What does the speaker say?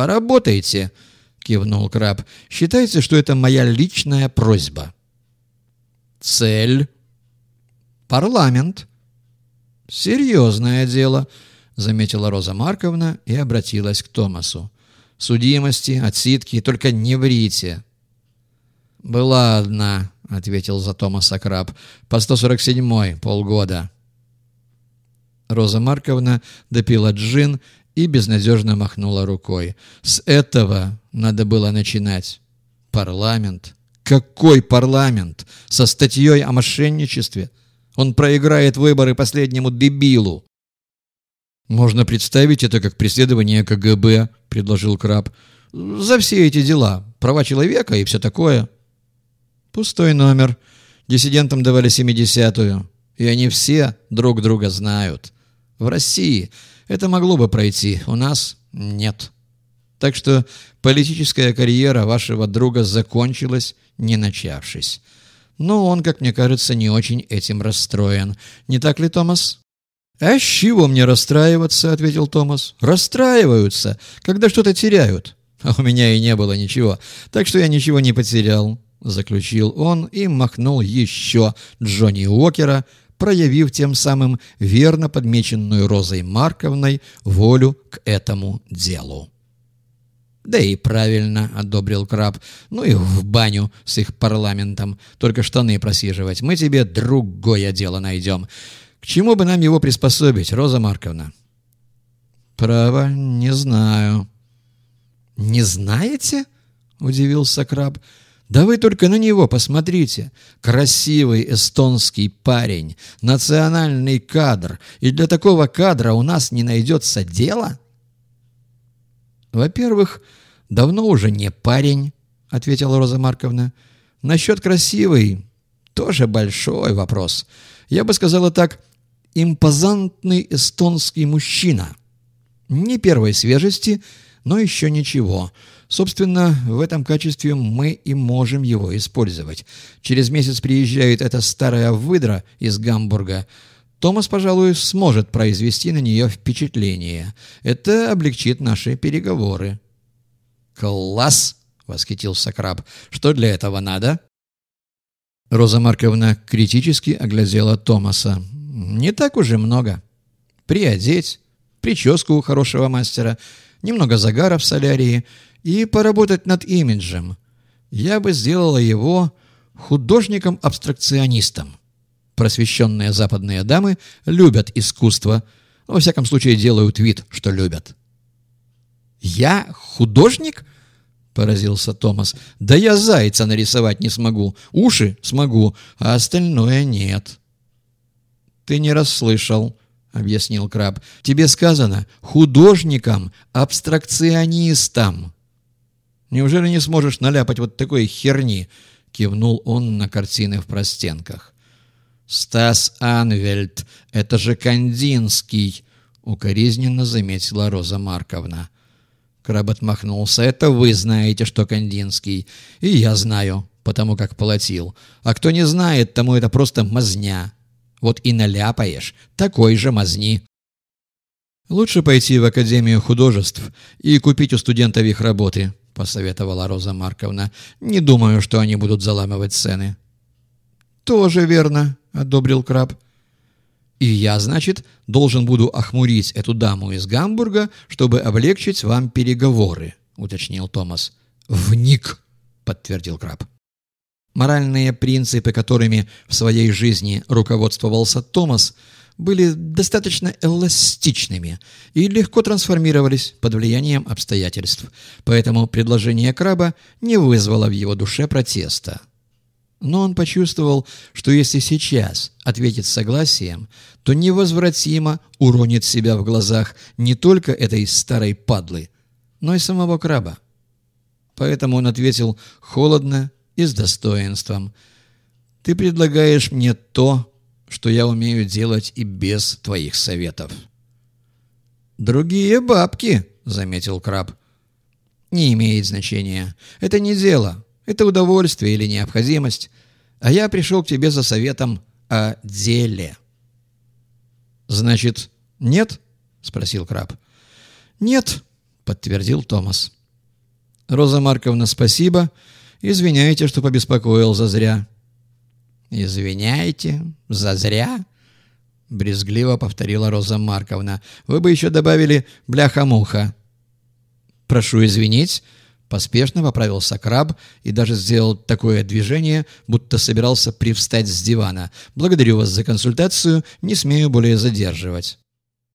«Поработайте», — кивнул краб. «Считайте, что это моя личная просьба». «Цель?» «Парламент». «Серьезное дело», — заметила Роза Марковна и обратилась к Томасу. «Судимости, отсидки, только не врите». «Была одна», — ответил за Томаса краб. «По 147-й полгода». Роза Марковна допила джин и безнадежно махнула рукой. С этого надо было начинать. Парламент. Какой парламент? Со статьей о мошенничестве? Он проиграет выборы последнему дебилу. «Можно представить это как преследование КГБ», — предложил Краб. «За все эти дела. Права человека и все такое». Пустой номер. Диссидентам давали семидесятую. И они все друг друга знают. В России это могло бы пройти, у нас нет. Так что политическая карьера вашего друга закончилась, не начавшись. Но он, как мне кажется, не очень этим расстроен. Не так ли, Томас? «А с чего мне расстраиваться?» — ответил Томас. «Расстраиваются, когда что-то теряют. А у меня и не было ничего, так что я ничего не потерял», — заключил он и махнул еще Джонни Уокера, проявив тем самым верно подмеченную Розой Марковной волю к этому делу. «Да и правильно», — одобрил Краб. «Ну и в баню с их парламентом. Только штаны просиживать. Мы тебе другое дело найдем. К чему бы нам его приспособить, Роза Марковна?» «Право, не знаю». «Не знаете?» — удивился Краб. Да вы только на него посмотрите. Красивый эстонский парень, национальный кадр. И для такого кадра у нас не найдется дела? Во-первых, давно уже не парень, ответила Роза Марковна. Насчет красивый тоже большой вопрос. Я бы сказала так, импозантный эстонский мужчина. Не первой свежести, но еще ничего. Собственно, в этом качестве мы и можем его использовать. Через месяц приезжает эта старая выдра из Гамбурга. Томас, пожалуй, сможет произвести на нее впечатление. Это облегчит наши переговоры. «Класс!» — восхитился краб. «Что для этого надо?» Роза Марковна критически оглядела Томаса. «Не так уже много. Приодеть, прическу у хорошего мастера, немного загара в солярии — и поработать над имиджем. Я бы сделала его художником-абстракционистом. Просвещенные западные дамы любят искусство, во всяком случае делают вид, что любят. «Я художник?» — поразился Томас. «Да я зайца нарисовать не смогу, уши смогу, а остальное нет». «Ты не расслышал», — объяснил Краб. «Тебе сказано художником-абстракционистом». Неужели не сможешь наляпать вот такой херни?» — кивнул он на картины в простенках. «Стас Анвельд, это же Кандинский!» — укоризненно заметила Роза Марковна. Краб отмахнулся. «Это вы знаете, что Кандинский. И я знаю, потому как платил. А кто не знает, тому это просто мазня. Вот и наляпаешь, такой же мазни». «Лучше пойти в Академию художеств и купить у студентов их работы», — посоветовала Роза Марковна. «Не думаю, что они будут заламывать цены». «Тоже верно», — одобрил краб. «И я, значит, должен буду охмурить эту даму из Гамбурга, чтобы облегчить вам переговоры», — уточнил Томас. «Вник», — подтвердил краб. Моральные принципы, которыми в своей жизни руководствовался Томас — были достаточно эластичными и легко трансформировались под влиянием обстоятельств, поэтому предложение краба не вызвало в его душе протеста. Но он почувствовал, что если сейчас ответит согласием, то невозвратимо уронит себя в глазах не только этой старой падлы, но и самого краба. Поэтому он ответил холодно и с достоинством. «Ты предлагаешь мне то, что я умею делать и без твоих советов. «Другие бабки», — заметил краб. «Не имеет значения. Это не дело. Это удовольствие или необходимость. А я пришел к тебе за советом о деле». «Значит, нет?» — спросил краб. «Нет», — подтвердил Томас. «Роза Марковна, спасибо. Извиняйте, что побеспокоил зазря». «Извиняйте? Зазря?» — брезгливо повторила Роза Марковна. «Вы бы еще добавили бляха-муха». «Прошу извинить», — поспешно поправился краб и даже сделал такое движение, будто собирался привстать с дивана. «Благодарю вас за консультацию, не смею более задерживать».